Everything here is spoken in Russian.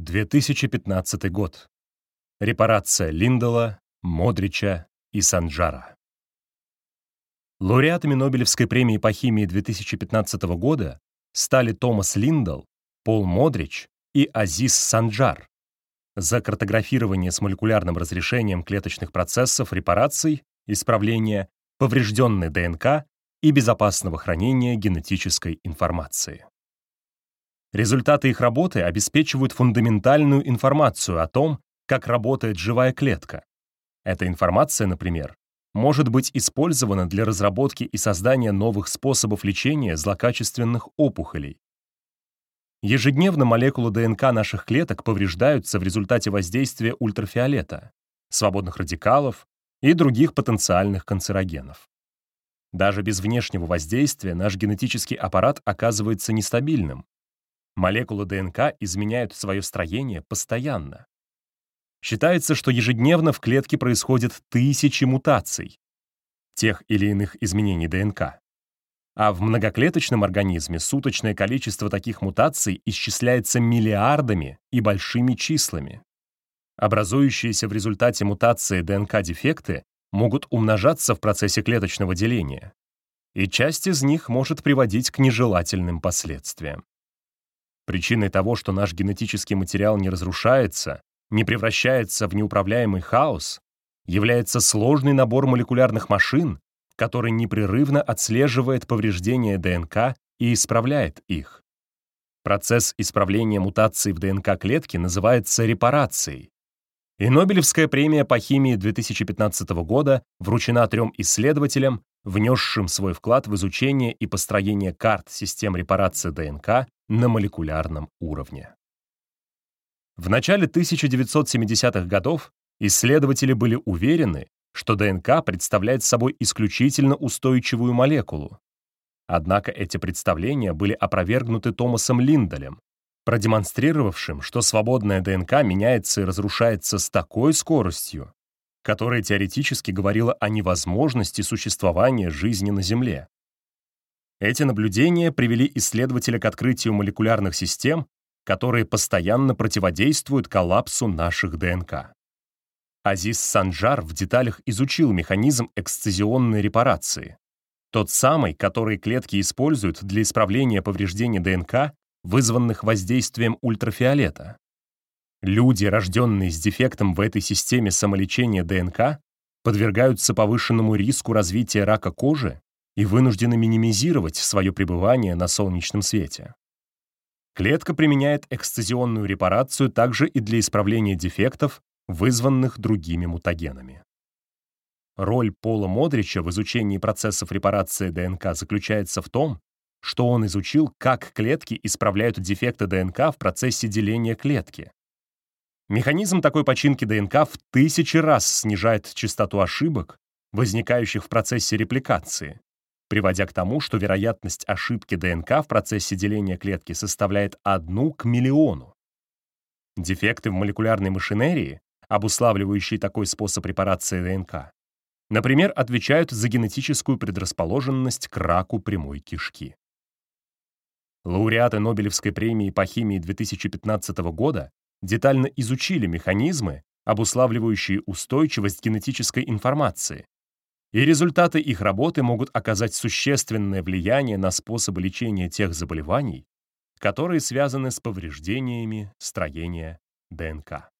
2015 год. Репарация Линдала, Модрича и Санджара. Лауреатами Нобелевской премии по химии 2015 года стали Томас Линдал, Пол Модрич и Азиз Санджар за картографирование с молекулярным разрешением клеточных процессов репараций, исправления, поврежденной ДНК и безопасного хранения генетической информации. Результаты их работы обеспечивают фундаментальную информацию о том, как работает живая клетка. Эта информация, например, может быть использована для разработки и создания новых способов лечения злокачественных опухолей. Ежедневно молекулы ДНК наших клеток повреждаются в результате воздействия ультрафиолета, свободных радикалов и других потенциальных канцерогенов. Даже без внешнего воздействия наш генетический аппарат оказывается нестабильным. Молекулы ДНК изменяют свое строение постоянно. Считается, что ежедневно в клетке происходят тысячи мутаций тех или иных изменений ДНК. А в многоклеточном организме суточное количество таких мутаций исчисляется миллиардами и большими числами. Образующиеся в результате мутации ДНК-дефекты могут умножаться в процессе клеточного деления, и часть из них может приводить к нежелательным последствиям. Причиной того, что наш генетический материал не разрушается, не превращается в неуправляемый хаос, является сложный набор молекулярных машин, который непрерывно отслеживает повреждения ДНК и исправляет их. Процесс исправления мутаций в ДНК клетки называется репарацией. И Нобелевская премия по химии 2015 года вручена трем исследователям, внесшим свой вклад в изучение и построение карт систем репарации ДНК на молекулярном уровне. В начале 1970-х годов исследователи были уверены, что ДНК представляет собой исключительно устойчивую молекулу. Однако эти представления были опровергнуты Томасом Линдалем, продемонстрировавшим, что свободная ДНК меняется и разрушается с такой скоростью, которая теоретически говорила о невозможности существования жизни на Земле. Эти наблюдения привели исследователя к открытию молекулярных систем, которые постоянно противодействуют коллапсу наших ДНК. Азиз Санджар в деталях изучил механизм эксцизионной репарации, тот самый, который клетки используют для исправления повреждений ДНК, вызванных воздействием ультрафиолета. Люди, рожденные с дефектом в этой системе самолечения ДНК, подвергаются повышенному риску развития рака кожи и вынуждены минимизировать свое пребывание на солнечном свете. Клетка применяет эксцизионную репарацию также и для исправления дефектов, вызванных другими мутагенами. Роль Пола Модрича в изучении процессов репарации ДНК заключается в том, что он изучил, как клетки исправляют дефекты ДНК в процессе деления клетки. Механизм такой починки ДНК в тысячи раз снижает частоту ошибок, возникающих в процессе репликации, приводя к тому, что вероятность ошибки ДНК в процессе деления клетки составляет одну к миллиону. Дефекты в молекулярной машинерии, обуславливающие такой способ репарации ДНК, например, отвечают за генетическую предрасположенность к раку прямой кишки. Лауреаты Нобелевской премии по химии 2015 года детально изучили механизмы, обуславливающие устойчивость генетической информации, и результаты их работы могут оказать существенное влияние на способы лечения тех заболеваний, которые связаны с повреждениями строения ДНК.